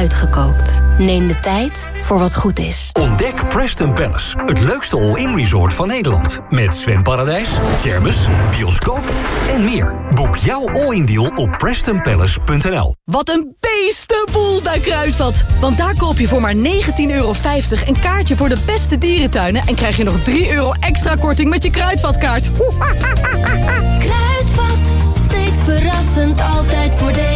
uitgekookt. Neem de tijd voor wat goed is. Ontdek Preston Palace, het leukste all-in resort van Nederland. Met zwemparadijs, kermis, bioscoop en meer. Boek jouw all-in deal op prestonpalace.nl. Wat een beestenboel bij Kruidvat. Want daar koop je voor maar 19,50 euro een kaartje voor de beste dierentuinen... en krijg je nog 3 euro extra korting met je Kruidvatkaart. Kruidvat, steeds verrassend, altijd voordelig.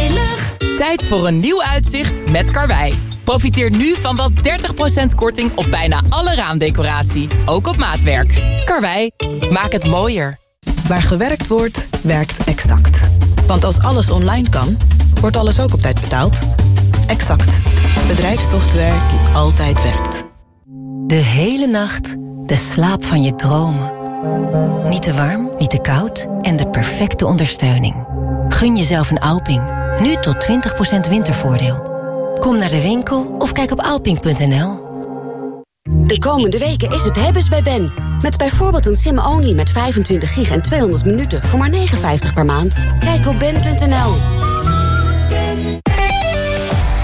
Tijd voor een nieuw uitzicht met Karwei. Profiteer nu van wel 30% korting op bijna alle raamdecoratie. Ook op maatwerk. Karwei, maak het mooier. Waar gewerkt wordt, werkt Exact. Want als alles online kan, wordt alles ook op tijd betaald. Exact. Bedrijfssoftware die altijd werkt. De hele nacht de slaap van je dromen. Niet te warm, niet te koud en de perfecte ondersteuning. Gun jezelf een Alping. Nu tot 20% wintervoordeel. Kom naar de winkel of kijk op alping.nl. De komende weken is het hebben's bij Ben. Met bijvoorbeeld een sim-only met 25 gig en 200 minuten voor maar 59 per maand. Kijk op ben.nl.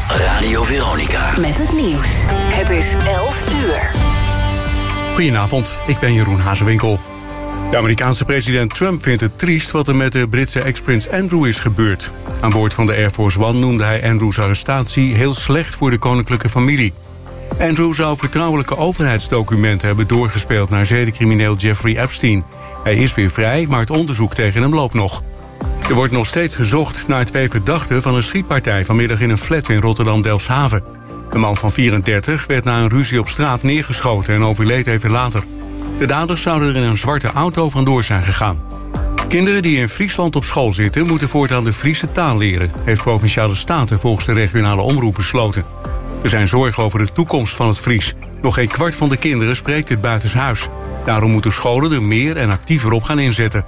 Radio Veronica. Met het nieuws. Het is 11 uur. Goedenavond, ik ben Jeroen Hazewinkel. De Amerikaanse president Trump vindt het triest wat er met de Britse ex-prins Andrew is gebeurd. Aan boord van de Air Force One noemde hij Andrews arrestatie heel slecht voor de koninklijke familie. Andrew zou vertrouwelijke overheidsdocumenten hebben doorgespeeld naar zedencrimineel Jeffrey Epstein. Hij is weer vrij, maar het onderzoek tegen hem loopt nog. Er wordt nog steeds gezocht naar twee verdachten van een schietpartij vanmiddag in een flat in Rotterdam-Delfshaven. De man van 34 werd na een ruzie op straat neergeschoten en overleed even later. De daders zouden er in een zwarte auto vandoor zijn gegaan. Kinderen die in Friesland op school zitten... moeten voortaan de Friese taal leren... heeft Provinciale Staten volgens de regionale omroep besloten. Er zijn zorgen over de toekomst van het Fries. Nog geen kwart van de kinderen spreekt dit buitenshuis. Daarom moeten scholen er meer en actiever op gaan inzetten.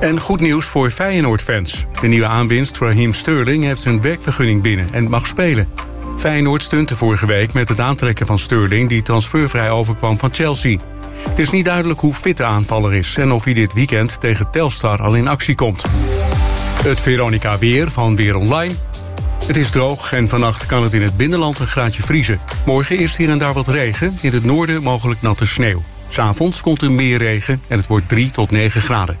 En goed nieuws voor Feyenoord-fans. De nieuwe aanwinst Raheem Sterling heeft zijn werkvergunning binnen en mag spelen. Feyenoord stunte vorige week met het aantrekken van Sterling... die transfervrij overkwam van Chelsea. Het is niet duidelijk hoe fit de aanvaller is... en of hij dit weekend tegen Telstar al in actie komt. Het Veronica Weer van Weer Online. Het is droog en vannacht kan het in het binnenland een graadje vriezen. Morgen is hier en daar wat regen, in het noorden mogelijk natte sneeuw. S'avonds komt er meer regen en het wordt 3 tot 9 graden.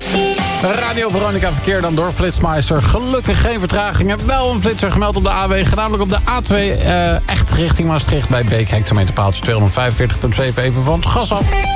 Radio Veronica verkeer dan door Flitsmeister. Gelukkig geen vertragingen. Wel een flitser gemeld op de A-weg. Namelijk op de A2 uh, echt richting Maastricht bij Beek. Hectometerpaaltje 245,7 even van het gas af.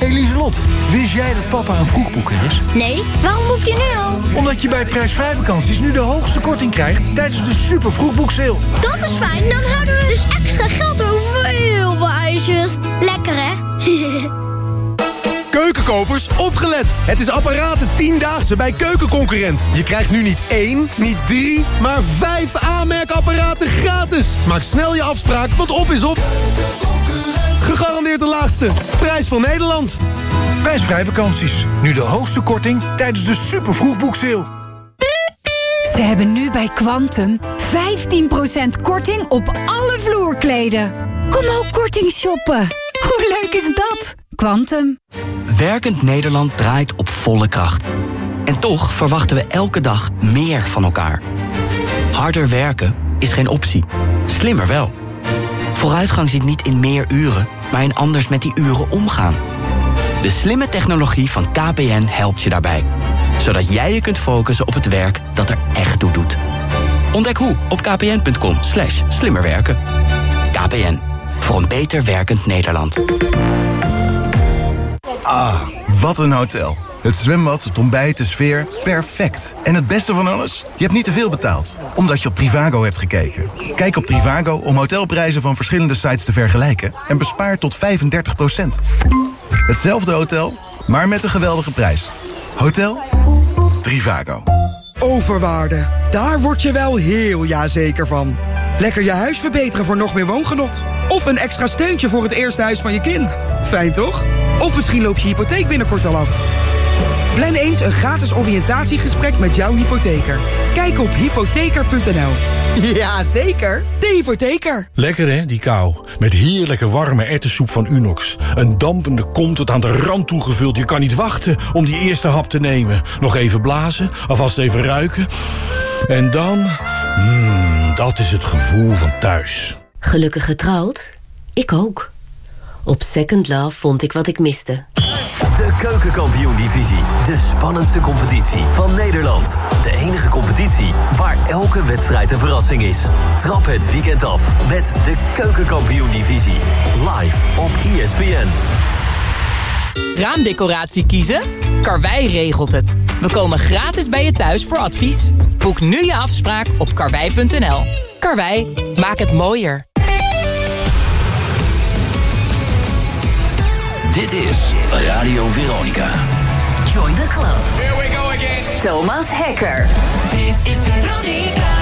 Hey Lieselot, wist jij dat papa een vroegboeker is? Nee, waarom boek je nu al? Omdat je bij prijsvrij vakanties nu de hoogste korting krijgt tijdens de super vroegboekseil. Dat is fijn, dan houden we dus extra geld over heel veel ijsjes. Lekker hè? Keukenkopers, opgelet! Het is apparaten 10-daagse bij Keukenconcurrent. Je krijgt nu niet één, niet drie, maar vijf aanmerkapparaten gratis. Maak snel je afspraak, want op is op. Gegarandeerd de laagste. Prijs van Nederland. Prijsvrij vakanties. Nu de hoogste korting tijdens de super vroegboekseil. Ze hebben nu bij Quantum 15% korting op alle vloerkleden. Kom ook korting shoppen. Hoe leuk is dat? Quantum. Werkend Nederland draait op volle kracht. En toch verwachten we elke dag meer van elkaar. Harder werken is geen optie. Slimmer wel. Vooruitgang zit niet in meer uren, maar in anders met die uren omgaan. De slimme technologie van KPN helpt je daarbij. Zodat jij je kunt focussen op het werk dat er echt toe doet. Ontdek hoe op kpn.com slash slimmerwerken. KPN, voor een beter werkend Nederland. Ah, wat een hotel. Het zwembad, het ontbijt, de sfeer, perfect. En het beste van alles? Je hebt niet te veel betaald, omdat je op Trivago hebt gekeken. Kijk op Trivago om hotelprijzen van verschillende sites te vergelijken... en bespaar tot 35% Hetzelfde hotel, maar met een geweldige prijs. Hotel Trivago. Overwaarde, daar word je wel heel jazeker van. Lekker je huis verbeteren voor nog meer woongenot. Of een extra steuntje voor het eerste huis van je kind. Fijn toch? Of misschien loopt je hypotheek binnenkort al af. Plan eens een gratis oriëntatiegesprek met jouw hypotheker. Kijk op hypotheker.nl. Ja, zeker. De hypotheker. Lekker hè, die kou. Met heerlijke warme ertessoep van Unox. Een dampende kom tot aan de rand toegevuld. Je kan niet wachten om die eerste hap te nemen. Nog even blazen, alvast even ruiken. En dan... Mmm, dat is het gevoel van thuis. Gelukkig getrouwd? Ik ook. Op Second Love vond ik wat ik miste. De Keukenkampioen-divisie. De spannendste competitie van Nederland. De enige competitie waar elke wedstrijd een verrassing is. Trap het weekend af met de Keukenkampioen-divisie. Live op ESPN. Raamdecoratie kiezen? Karwei regelt het. We komen gratis bij je thuis voor advies. Boek nu je afspraak op karwei.nl. Karwei, maak het mooier. Dit is Radio Veronica. Join the club. Here we go again. Thomas Hekker. Dit is Veronica.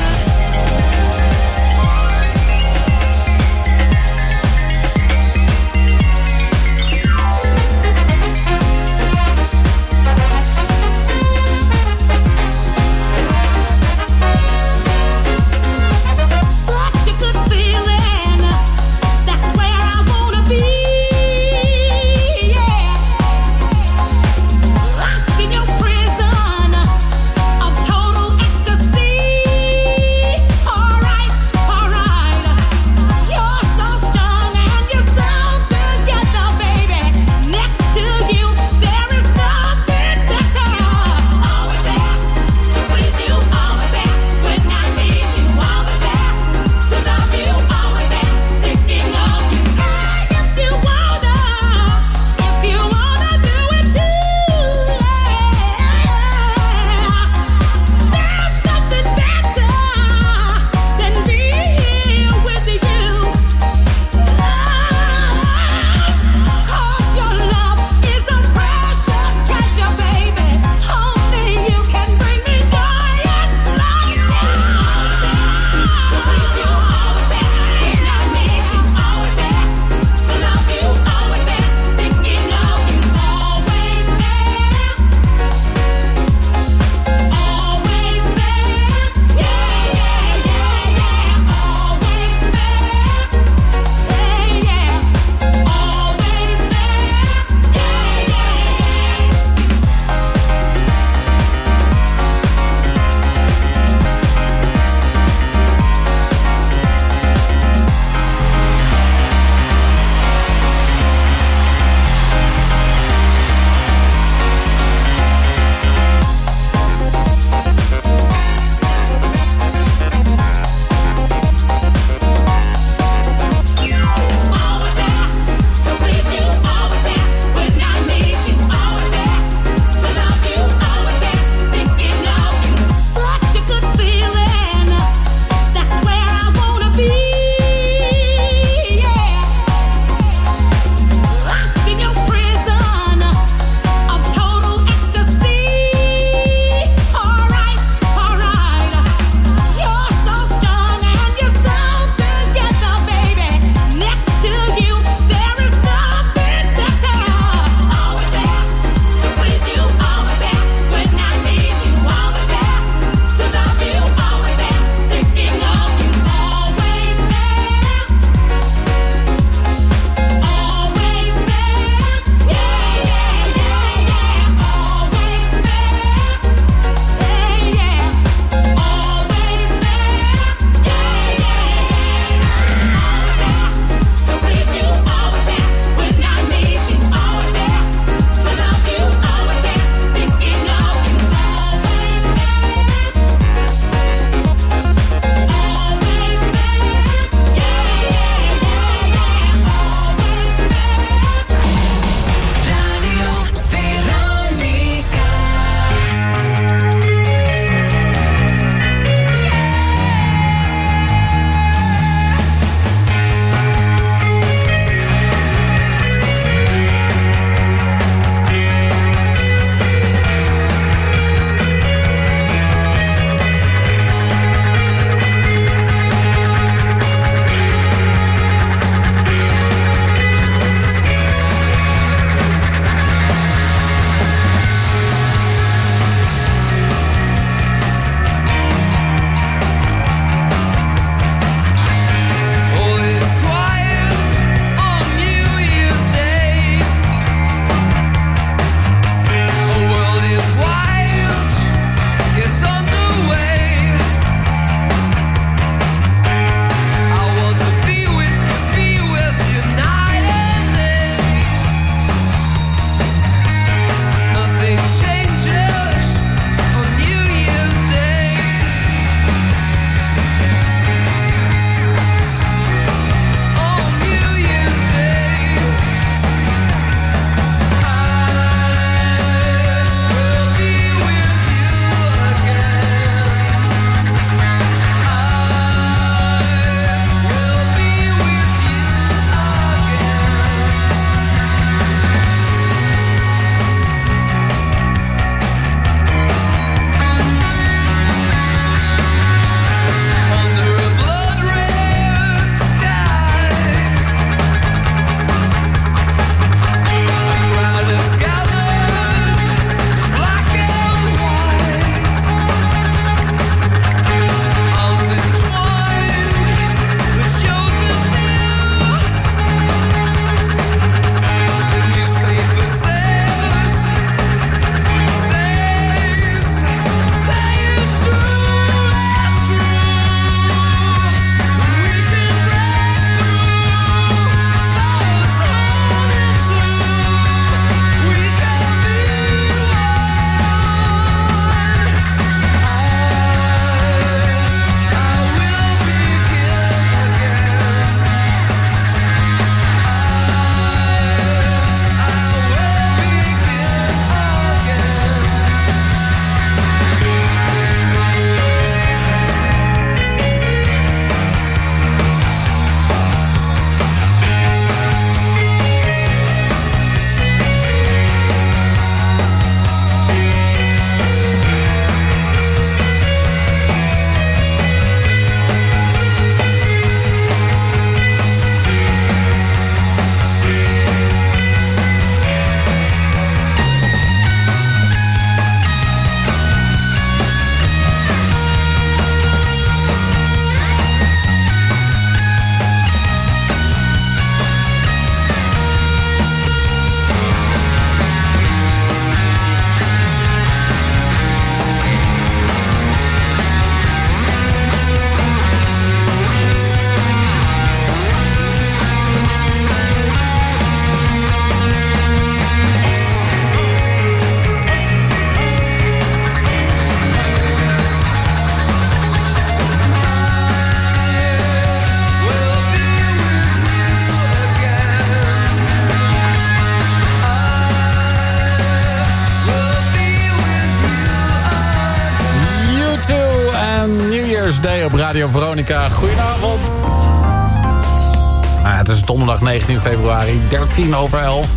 Op Radio Veronica. Goedenavond. Ah, het is donderdag 19 februari, 13 over 11.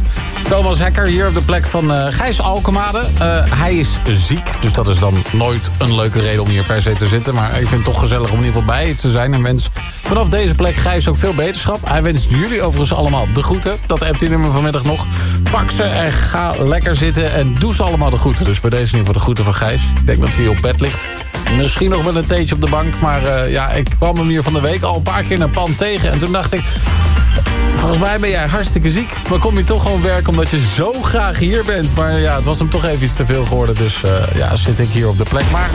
Thomas Hekker hier op de plek van uh, Gijs Alkemade. Uh, hij is ziek, dus dat is dan nooit een leuke reden om hier per se te zitten. Maar ik vind het toch gezellig om in ieder geval bij te zijn. En wens vanaf deze plek Gijs ook veel beterschap. Hij wenst jullie overigens allemaal de groeten. Dat appt hij nummer vanmiddag nog. Pak ze en ga lekker zitten en doe ze allemaal de groeten. Dus bij deze in ieder geval de groeten van Gijs. Ik denk dat hij op bed ligt. Misschien nog wel een theetje op de bank. Maar uh, ja, ik kwam hem hier van de week al een paar keer in een pan tegen. En toen dacht ik... Volgens mij ben jij hartstikke ziek. Maar kom je toch gewoon werken omdat je zo graag hier bent. Maar ja, het was hem toch even iets te veel geworden. Dus uh, ja, zit ik hier op de plek. Maar...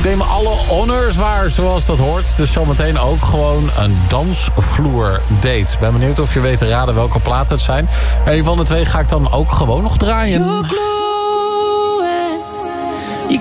Ik neem alle honors waar, zoals dat hoort. Dus zometeen ook gewoon een dansvloer date. Ben benieuwd of je weet te raden welke platen het zijn. Een van de twee ga ik dan ook gewoon nog draaien.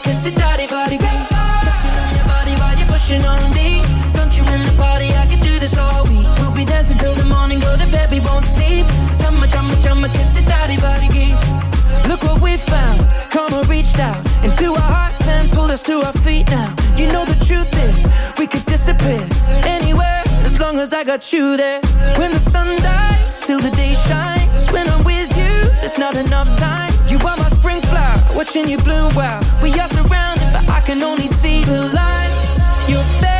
Kiss it, daddy, body. Touching on your body while you're pushing on me. Don't you in the party? I could do this all week. We'll be dancing till the morning, go to bed, we won't sleep. Chumma, chumma, chumma, kiss it, daddy, body. Look what we found. Karma reached out into our hearts and pulled us to our feet now. You know the truth is, we could disappear anywhere as long as I got you there. When the sun dies, till the day shines. When I'm with you, there's not enough time. You are my watching you bloom. Wow, we are surrounded, but I can only see the lights. Your face,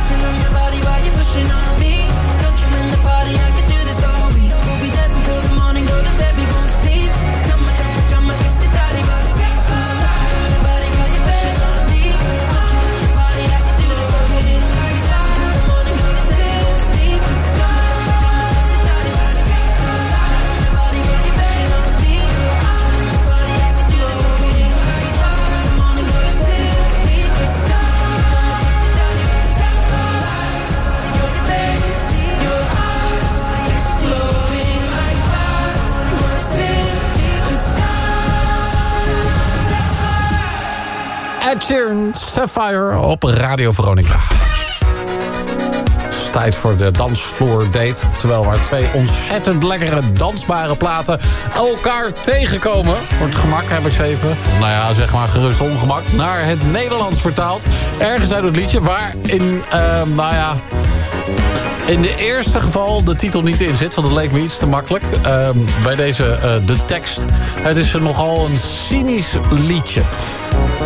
Sapphire op Radio Veronica. Het is tijd voor de dansvloer date. Terwijl waar twee ontzettend lekkere dansbare platen elkaar tegenkomen. Voor het gemak heb ik ze even, nou ja, zeg maar gerust ongemak... naar het Nederlands vertaald. Ergens uit het liedje waarin, uh, nou ja... In de eerste geval de titel niet in zit, want het leek me iets te makkelijk. Uh, bij deze, uh, de tekst. Het is nogal een cynisch liedje.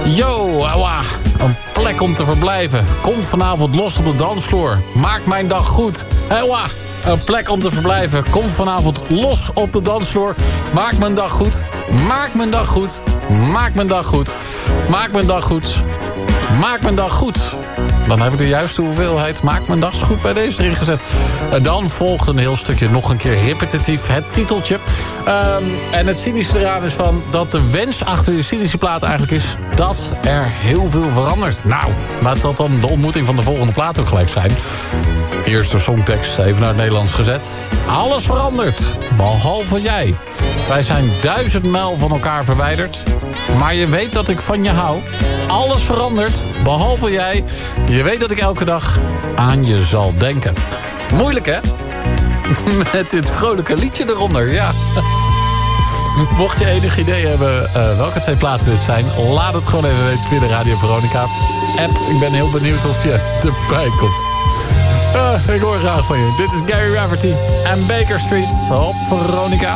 Yo, awa, een plek om te verblijven. Kom vanavond los op de dansvloer. Maak mijn dag goed. Awa, een plek om te verblijven. Kom vanavond los op de dansvloer. Maak mijn dag goed. Maak mijn dag goed. Maak mijn dag goed. Maak mijn dag goed. Maak mijn dag goed. Dan heb ik de juiste hoeveelheid Maak mijn dag goed bij deze erin gezet. En dan volgt een heel stukje nog een keer repetitief het titeltje. Ehm, en het cynische eraan is van dat de wens achter die cynische plaat eigenlijk is... dat er heel veel verandert. Nou, laat dat dan de ontmoeting van de volgende plaat ook gelijk zijn. De songtekst even naar het Nederlands gezet. Alles verandert, behalve jij. Wij zijn duizend mijl van elkaar verwijderd. Maar je weet dat ik van je hou. Alles verandert, behalve jij. Je weet dat ik elke dag aan je zal denken. Moeilijk, hè? Met dit vrolijke liedje eronder, ja. Mocht je enig idee hebben uh, welke twee platen dit zijn... laat het gewoon even weten via de Radio Veronica app. Ik ben heel benieuwd of je erbij komt. Uh, ik hoor graag van je. Dit is Gary Rafferty en Baker Street op Veronica.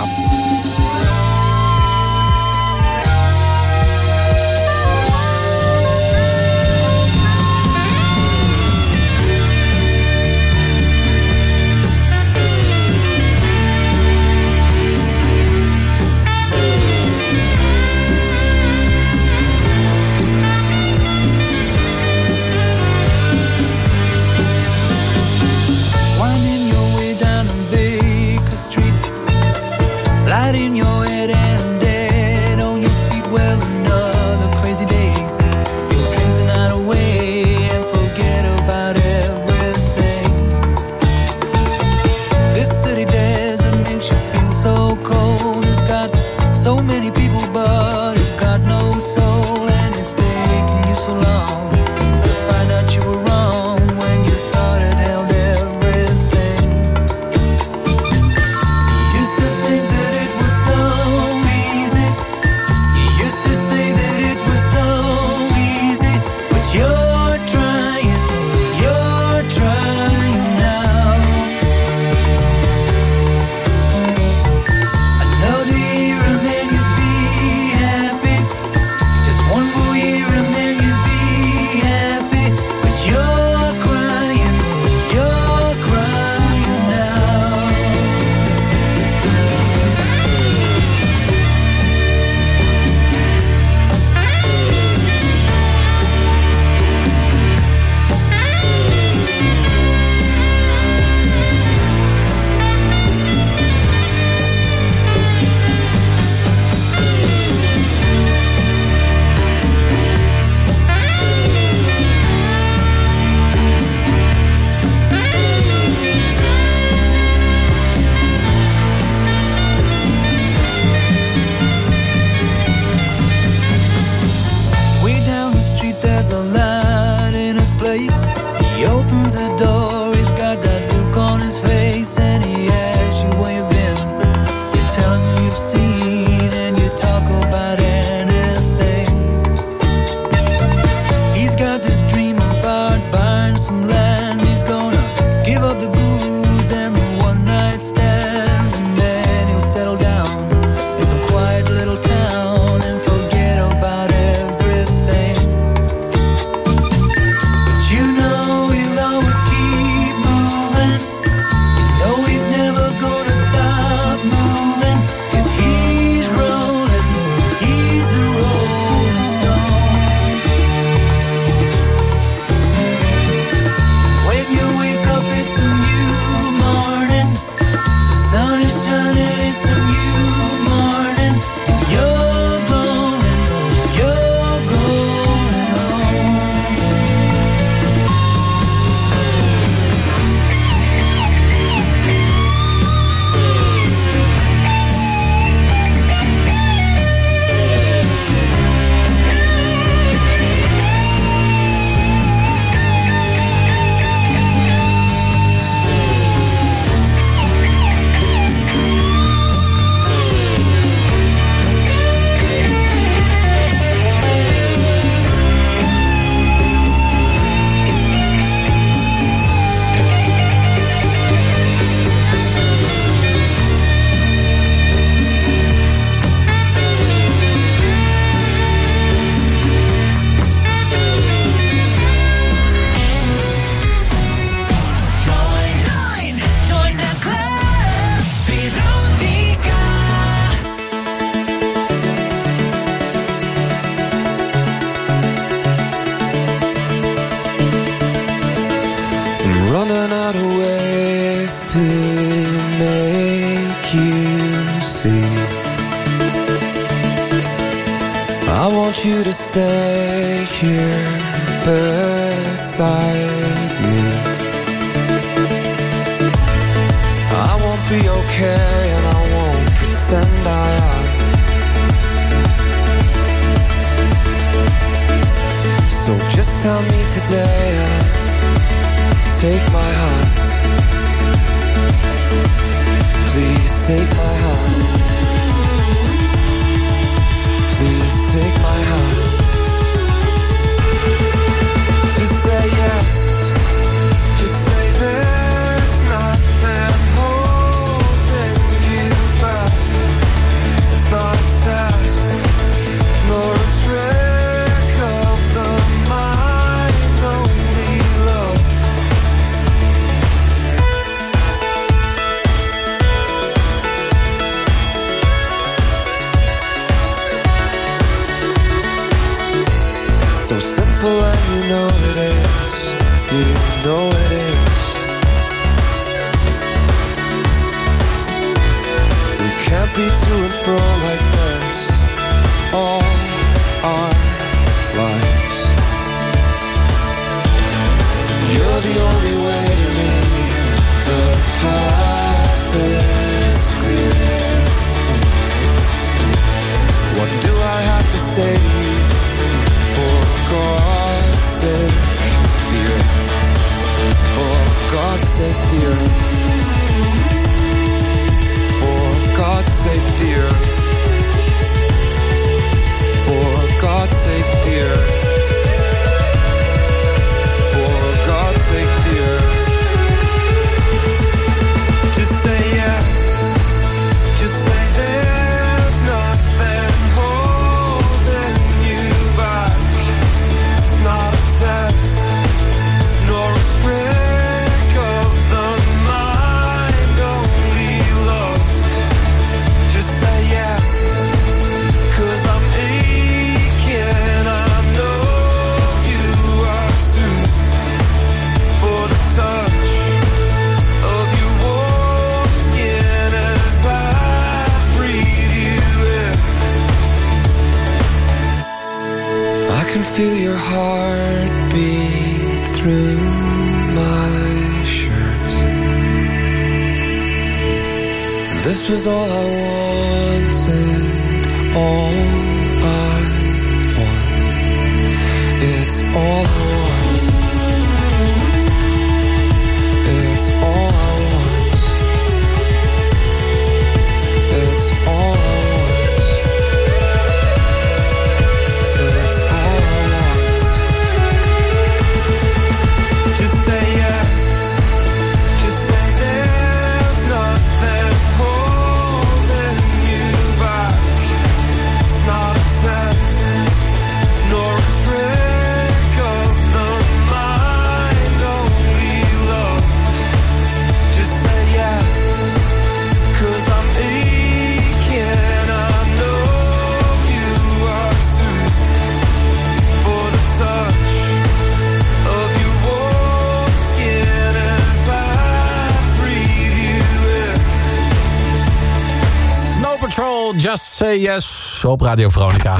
Yes op Radio Veronica.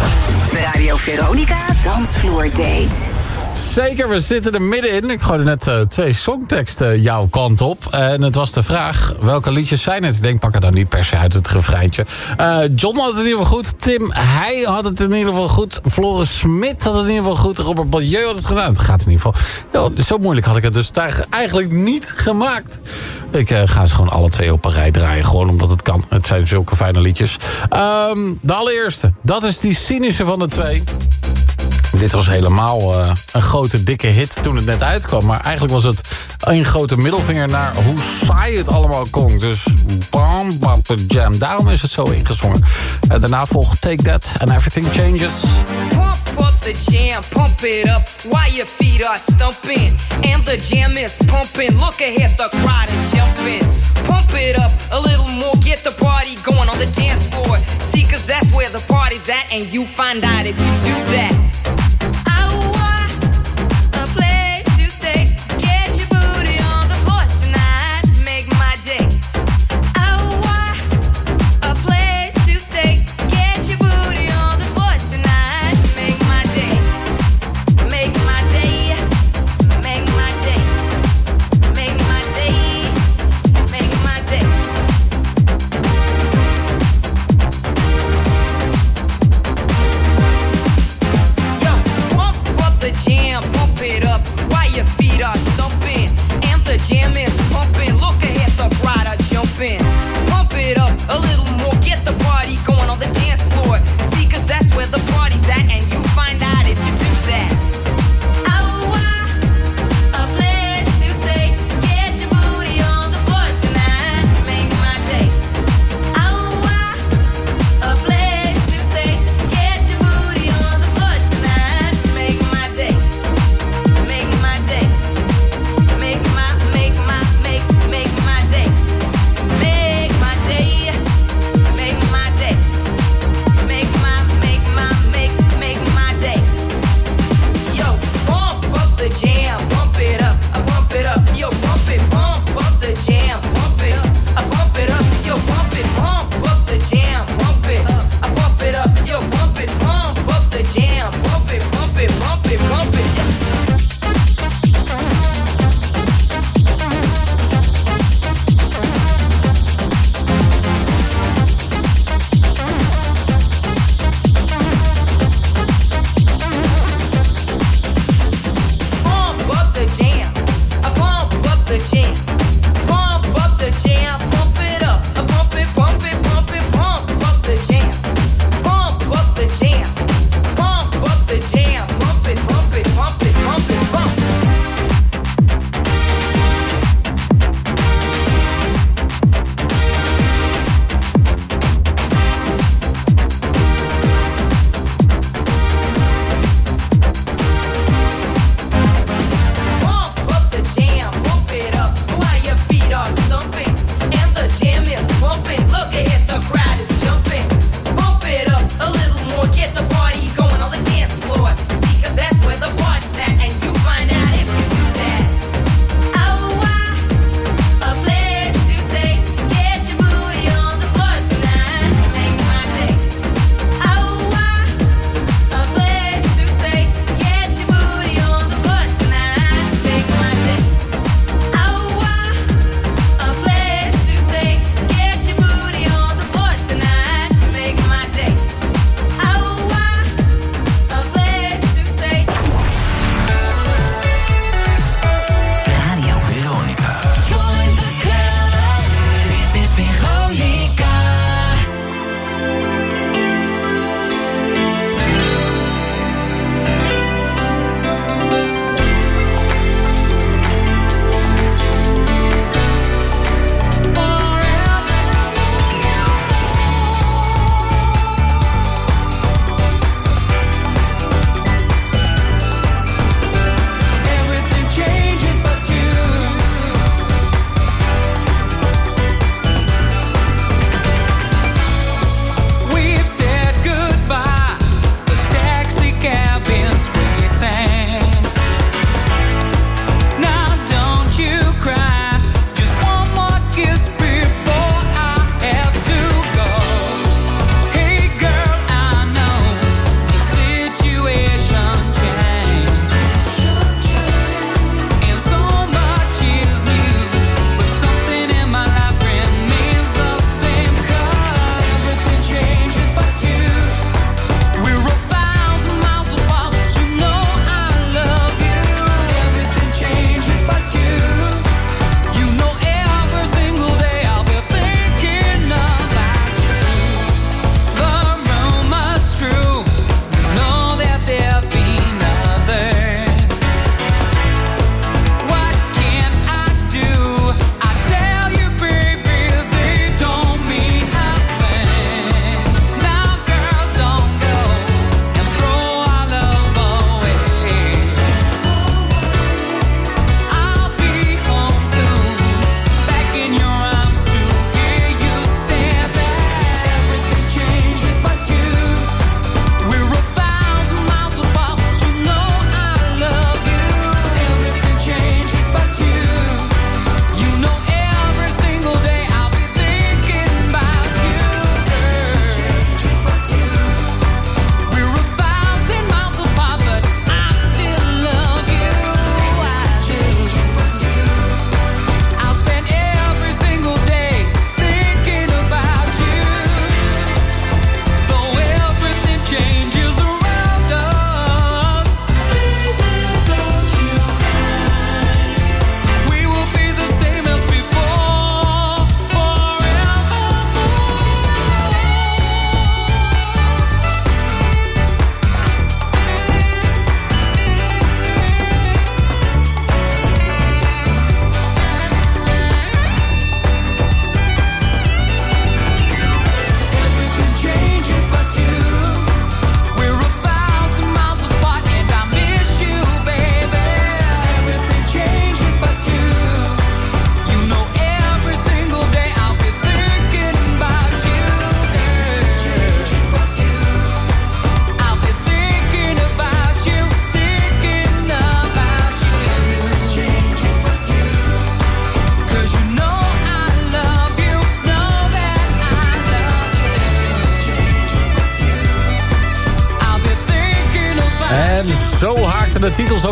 Radio Veronica Dansvloer Date. Zeker, we zitten er middenin. Ik gooide net eh, twee songteksten jouw kant op. En het was de vraag, welke liedjes zijn het? Ik denk, pak het dan niet per se uit het refreintje. Eh, John had het in ieder geval goed. Tim, hij had het in ieder geval goed. Floris Smit had het in ieder geval goed. Robert Badieu had het gedaan. Het gaat in ieder geval. Zo moeilijk had ik het dus daar eigenlijk niet gemaakt. Ik eh, ga ze gewoon alle twee op een rij draaien. Gewoon omdat het kan. Het zijn zulke fijne liedjes. Ehm, de allereerste. Dat is die cynische van de twee. Dit was helemaal eh, een grote dikke hit toen het net uitkwam. Maar eigenlijk was het een grote middelvinger naar hoe saai het allemaal klonk. Dus bam, bam, de jam. Daarom is het zo ingezongen. En daarna volgt Take That and Everything Changes. Pump up the jam, pump it up while your feet are stumping. And the jam is pumping. Look ahead, the crowd is jumping. Pump it up a little more, get the party going on the dance floor. See, cause that's where the party's at, and you find out if you do that.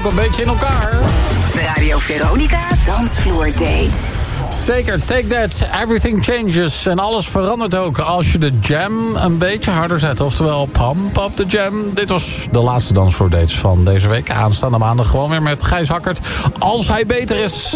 Een beetje in elkaar. Radio Veronica Dansvloer Date. Zeker, take that. Everything changes. En alles verandert ook als je de jam een beetje harder zet. Oftewel, pump up the jam. Dit was de laatste dansvloer dates van deze week. Aanstaande maandag gewoon weer met Gijs Hakkert. Als hij beter is.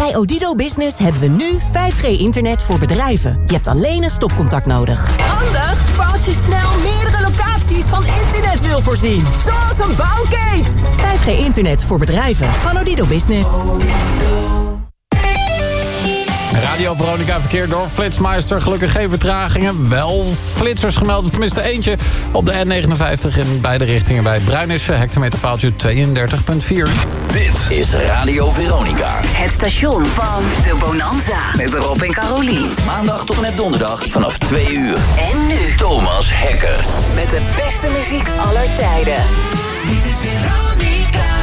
Bij Odido Business hebben we nu 5G-internet voor bedrijven. Je hebt alleen een stopcontact nodig. Handig voor als je snel meerdere locaties van internet wil voorzien. Zoals een bouwkeet. 5G-internet voor bedrijven van Odido Business. Radio Veronica verkeer door Flitsmeister. Gelukkig geen vertragingen. Wel flitsers gemeld, tenminste eentje. Op de N59 in beide richtingen bij Bruinissen. Hectometerpaaltje 32,4. Dit is Radio Veronica. Het station van de Bonanza. Met Rob en Carolien. Maandag tot en met donderdag vanaf 2 uur. En nu Thomas Hekker. met de beste muziek aller tijden. Dit is Veronica. Veronica.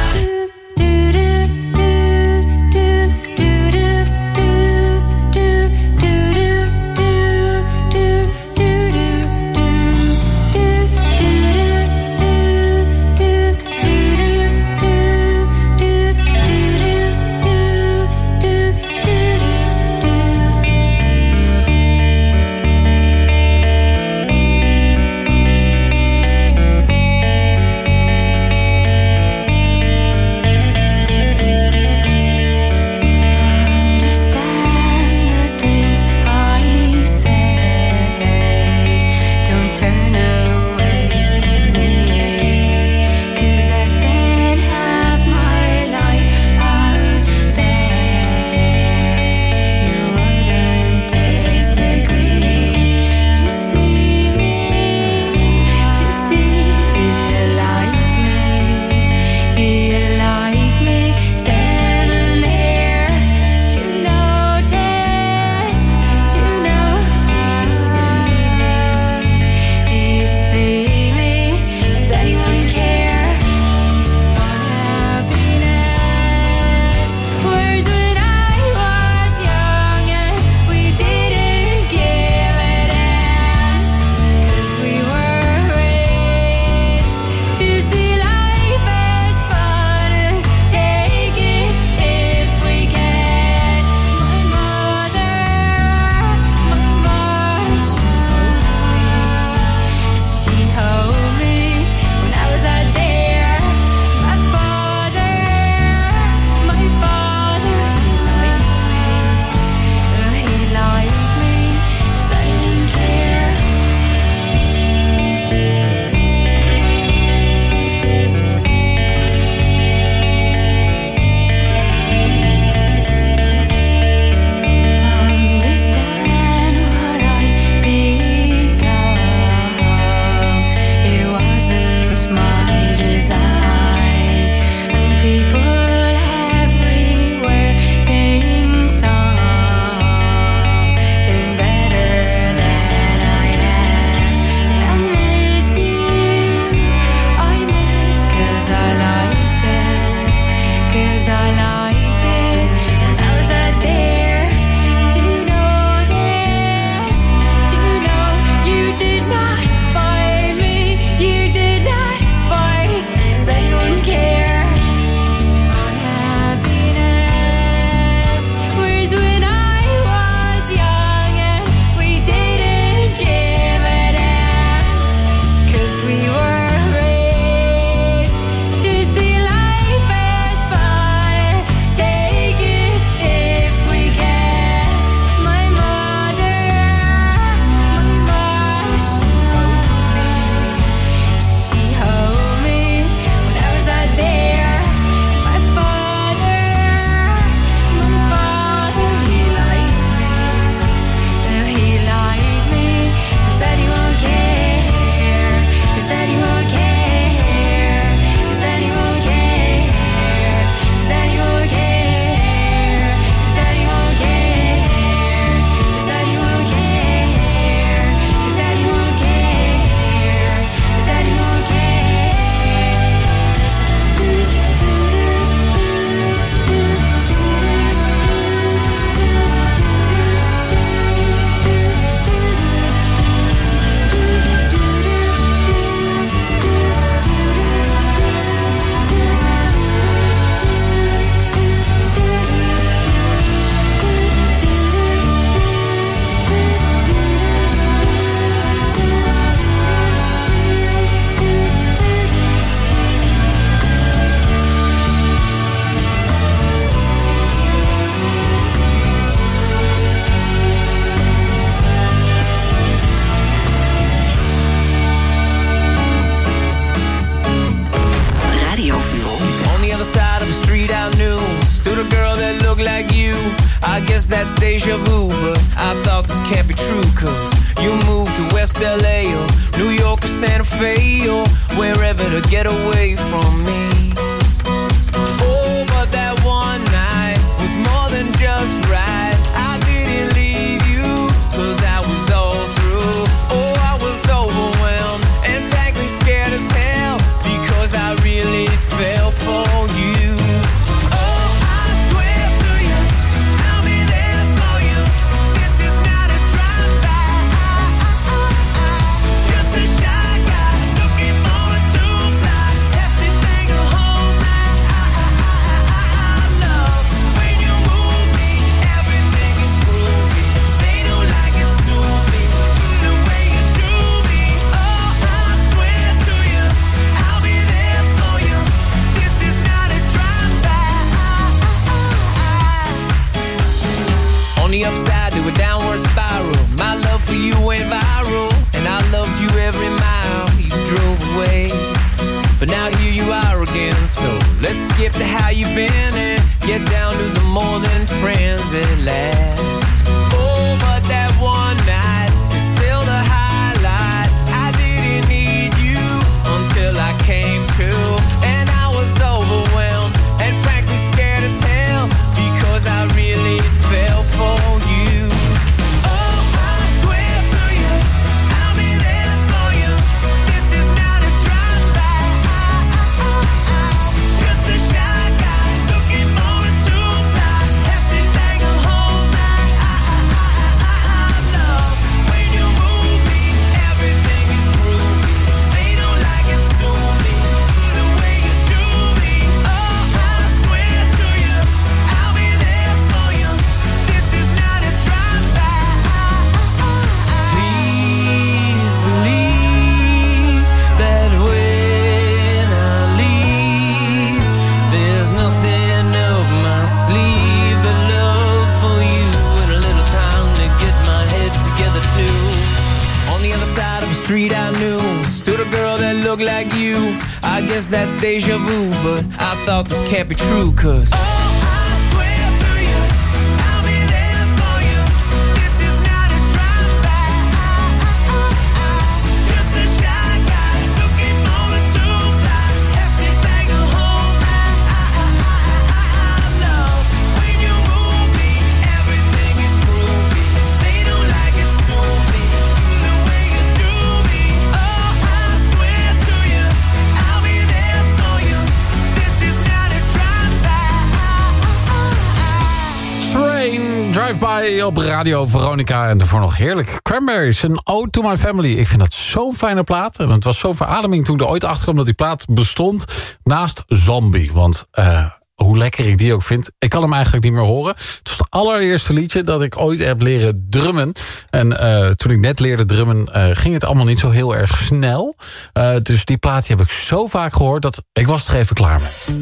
Op Radio Veronica. En daarvoor nog heerlijk. Cranberries, een Ode to My Family. Ik vind dat zo'n fijne plaat. En het was zo'n verademing toen ik er ooit achter kwam dat die plaat bestond. Naast Zombie. Want eh, hoe lekker ik die ook vind. Ik kan hem eigenlijk niet meer horen. Het was het allereerste liedje dat ik ooit heb leren drummen. En eh, toen ik net leerde drummen eh, ging het allemaal niet zo heel erg snel. Eh, dus die plaat die heb ik zo vaak gehoord dat ik was er even klaar mee.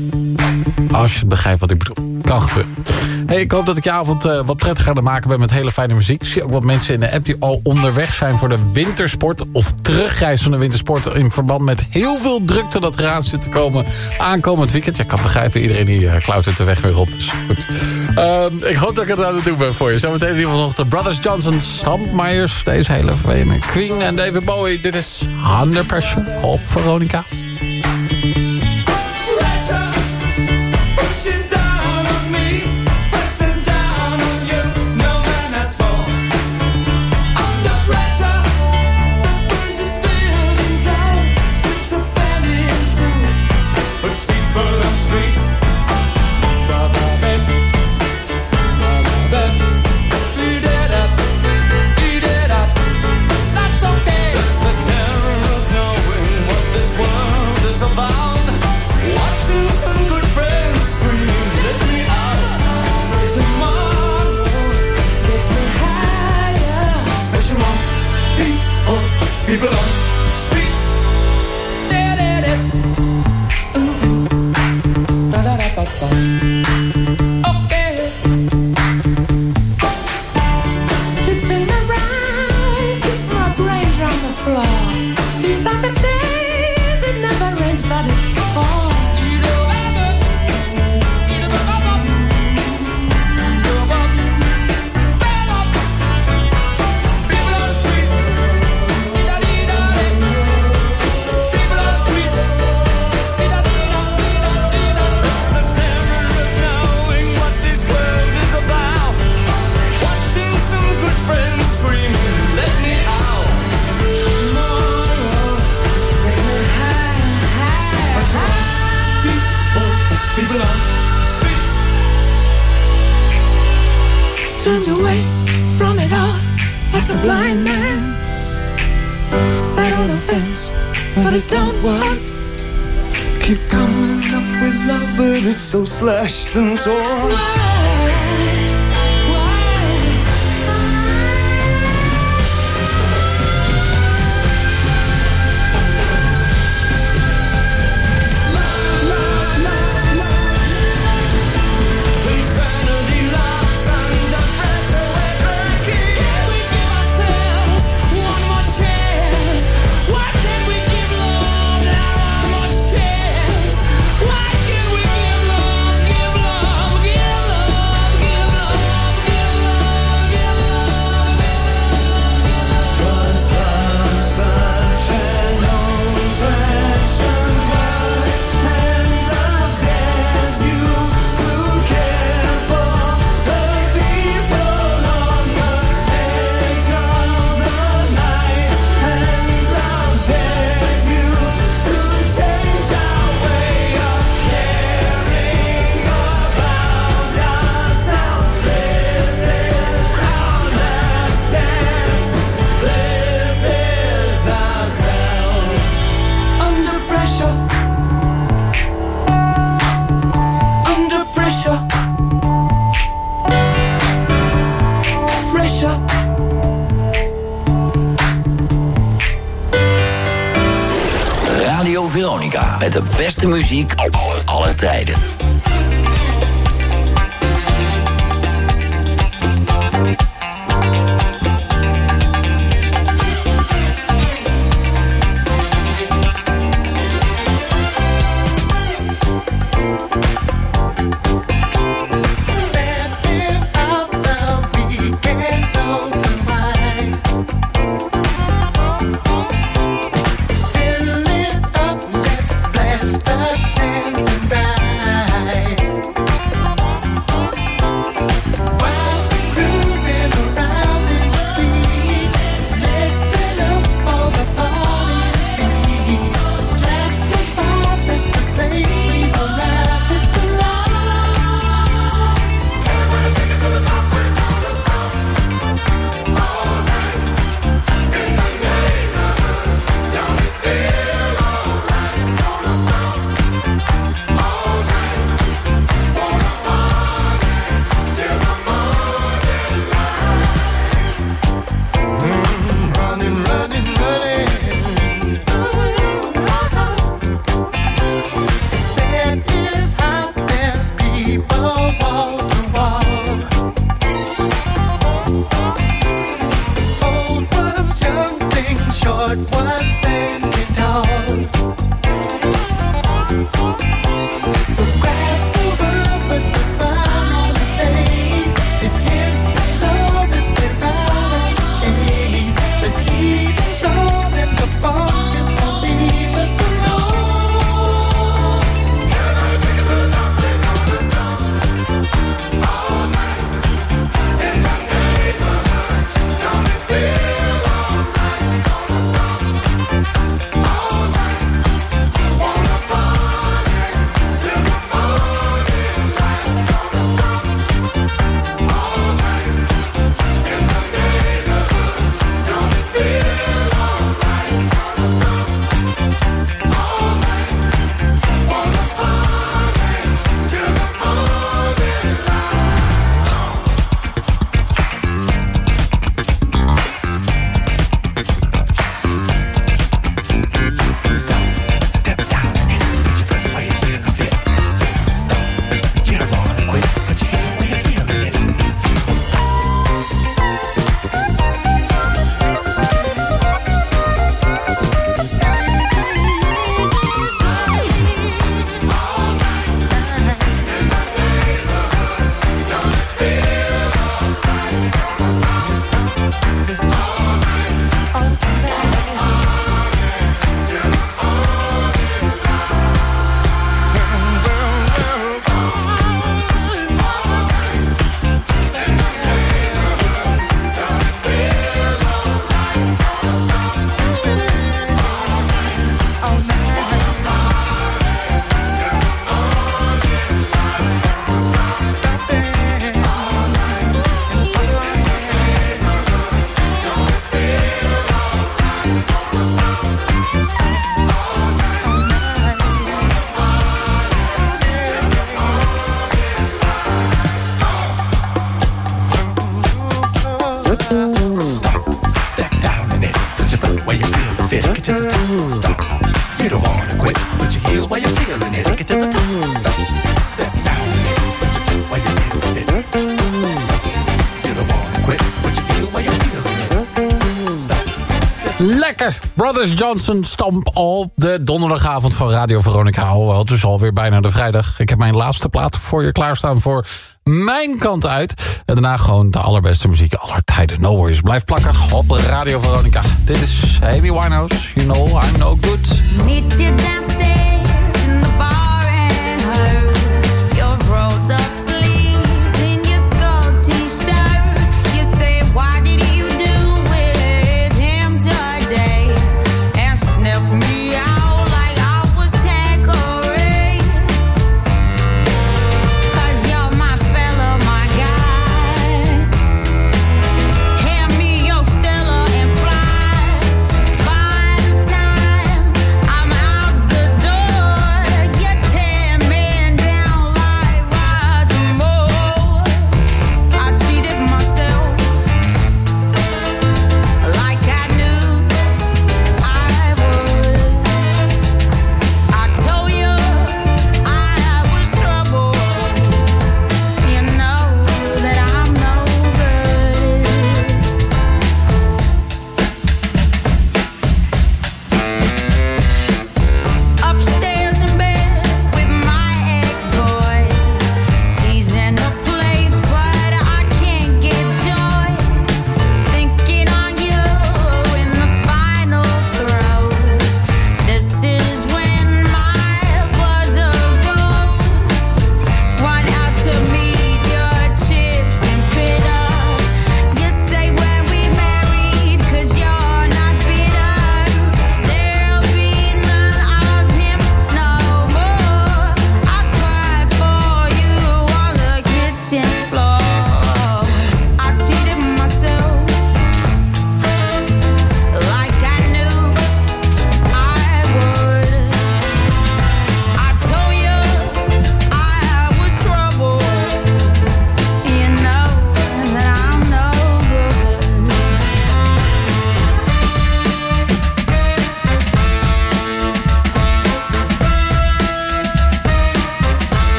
Als je begrijpt wat ik bedoel. Kan gebeuren. Hey, ik hoop dat ik je avond wat prettiger het maken ben met hele fijne muziek. Ik zie ook wat mensen in de app die al onderweg zijn voor de wintersport. Of terugreis van de wintersport in verband met heel veel drukte dat eraan zit te komen aankomend weekend. Ik kan begrijpen, iedereen die uh, klautert de weg weer op. Dus goed. Ehm, ik hoop dat ik het aan het doen ben voor je. Zometeen in ieder geval nog de Brothers Johnson, Stamp Myers, deze hele vervelende Queen en David Bowie. Dit is Under Pressure op Veronica. streets. Da, da, da. Ooh. Da, da, da, da, da. Johnson stamp op de donderdagavond van Radio Veronica. Het is alweer bijna de vrijdag. Ik heb mijn laatste plaat voor je klaarstaan voor mijn kant uit. En daarna gewoon de allerbeste muziek aller tijden. No worries, blijf plakken op Radio Veronica. Dit is Amy Winehouse. You know I'm no good. Meet you downstairs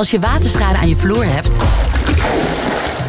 Als je waterschade aan je vloer hebt,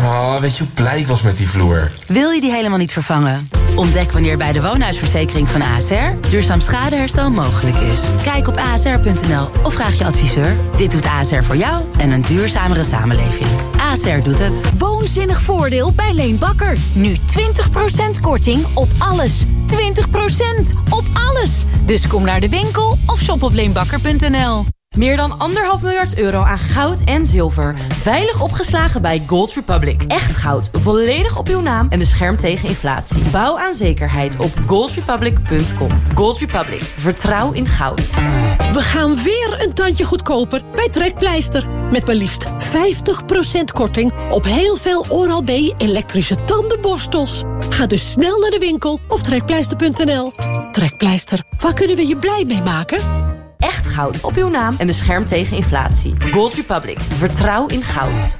Oh, weet je hoe blij ik was met die vloer? wil je die helemaal niet vervangen. Ontdek wanneer bij de woonhuisverzekering van ASR duurzaam schadeherstel mogelijk is. Kijk op asr.nl of vraag je adviseur. Dit doet ASR voor jou en een duurzamere samenleving. ASR doet het. Woonzinnig voordeel bij Leen Bakker. Nu 20% korting op alles. 20% op alles. Dus kom naar de winkel of shop op leenbakker.nl. Meer dan anderhalf miljard euro aan goud en zilver. Veilig opgeslagen bij Gold Republic. Echt goud, volledig op uw naam en beschermd tegen inflatie. Bouw aan zekerheid op goldrepublic.com. Gold Republic, vertrouw in goud. We gaan weer een tandje goedkoper bij Trekpleister. Met maar liefst 50% korting op heel veel Oral-B elektrische tandenborstels. Ga dus snel naar de winkel of trekpleister.nl. Trekpleister, waar kunnen we je blij mee maken? Goud op uw naam en beschermd tegen inflatie. Gold Republic. Vertrouw in goud.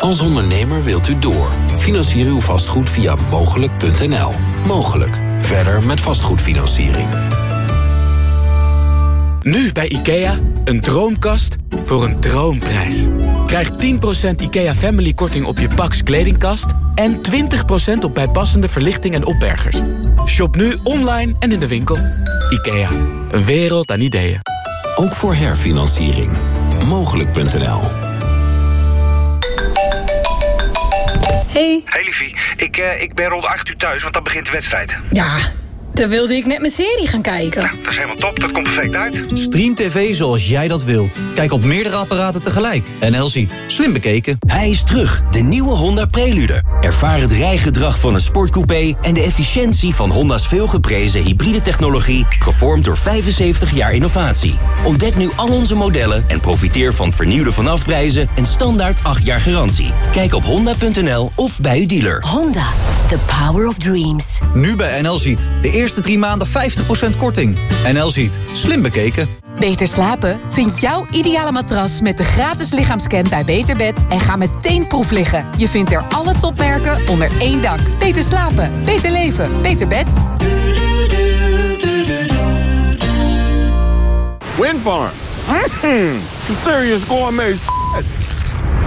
Als ondernemer wilt u door. Financier uw vastgoed via mogelijk.nl. Mogelijk. Verder met vastgoedfinanciering. Nu bij IKEA, een droomkast voor een droomprijs. Krijg 10% IKEA Family korting op je Pax kledingkast... en 20% op bijpassende verlichting en opbergers. Shop nu online en in de winkel. IKEA, een wereld aan ideeën. Ook voor herfinanciering. Mogelijk.nl. Hey. Hey liefie, ik, eh, ik ben rond 8 uur thuis, want dan begint de wedstrijd. Ja, dan wilde ik net mijn serie gaan kijken. Dat is helemaal top, dat komt perfect uit. Stream TV zoals jij dat wilt. Kijk op meerdere apparaten tegelijk. NL ziet. Slim bekeken. Hij is terug, de nieuwe Honda Prelude. Ervaar het rijgedrag van een sportcoupé... en de efficiëntie van Honda's veelgeprezen hybride technologie... gevormd door 75 jaar innovatie. Ontdek nu al onze modellen en profiteer van vernieuwde vanafprijzen... en standaard 8 jaar garantie. Kijk op honda.nl of bij uw dealer. Honda, the power of dreams. Nu bij NL ziet. De eerste drie maanden 50% korting. NL ziet. Slim bekeken. Beter slapen? Vind jouw ideale matras met de gratis lichaamscan bij Beterbed en ga meteen proef liggen. Je vindt er alle topmerken onder één dak. Beter slapen, beter leven, beter bed. Windfarm. Mm, serious gourmet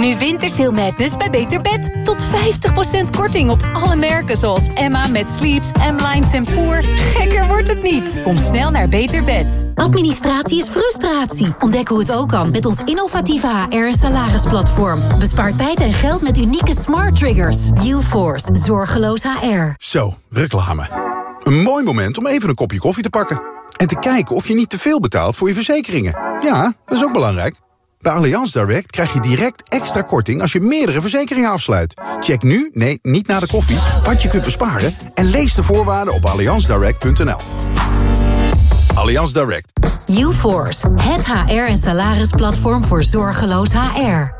Nu Wintersail Madness bij Beter Bed. Tot 50% korting op alle merken zoals Emma met Sleeps, M-Line Tempoor. Gekker wordt het niet. Kom snel naar Beter Bed. Administratie is frustratie. Ontdek hoe het ook kan met ons innovatieve HR- en salarisplatform. Bespaar tijd en geld met unieke smart triggers. UForce, zorgeloos HR. Zo, reclame. Een mooi moment om even een kopje koffie te pakken. En te kijken of je niet te veel betaalt voor je verzekeringen. Ja, dat is ook belangrijk. Bij Allianz Direct krijg je direct extra korting als je meerdere verzekeringen afsluit. Check nu, nee, niet na de koffie, wat je kunt besparen... en lees de voorwaarden op allianzdirect.nl. Allianz Direct. UForce, het HR- en salarisplatform voor zorgeloos HR.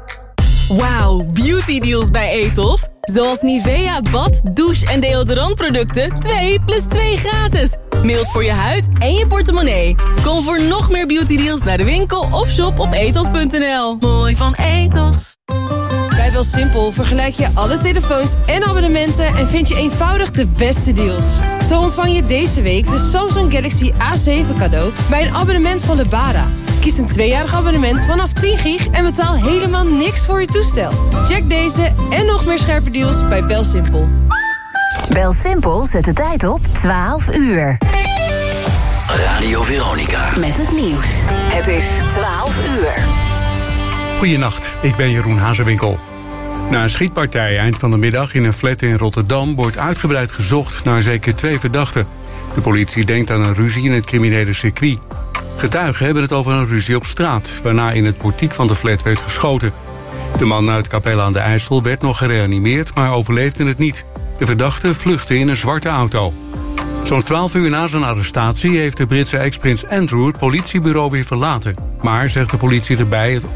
Wauw, beauty deals bij Etos. Zoals Nivea bad, douche en deodorantproducten 2 plus 2 gratis. Mild voor je huid en je portemonnee. Kom voor nog meer beauty deals naar de winkel of shop op etos.nl. Mooi van Etos. Bij BelSimpel vergelijk je alle telefoons en abonnementen... en vind je eenvoudig de beste deals. Zo ontvang je deze week de Samsung Galaxy A7 cadeau... bij een abonnement van Lebara. Kies een tweejarig abonnement vanaf 10 gig... en betaal helemaal niks voor je toestel. Check deze en nog meer scherpe deals bij BelSimpel. BelSimpel zet de tijd op 12 uur. Radio Veronica. Met het nieuws. Het is 12 uur. Goedenacht, ik ben Jeroen Hazewinkel. Na een schietpartij eind van de middag in een flat in Rotterdam... wordt uitgebreid gezocht naar zeker twee verdachten. De politie denkt aan een ruzie in het criminele circuit. Getuigen hebben het over een ruzie op straat... waarna in het portiek van de flat werd geschoten. De man uit Capelle aan de IJssel werd nog gereanimeerd... maar overleefde het niet. De verdachte vluchtte in een zwarte auto. Zo'n 12 uur na zijn arrestatie heeft de Britse ex-prins Andrew... het politiebureau weer verlaten. Maar, zegt de politie erbij... het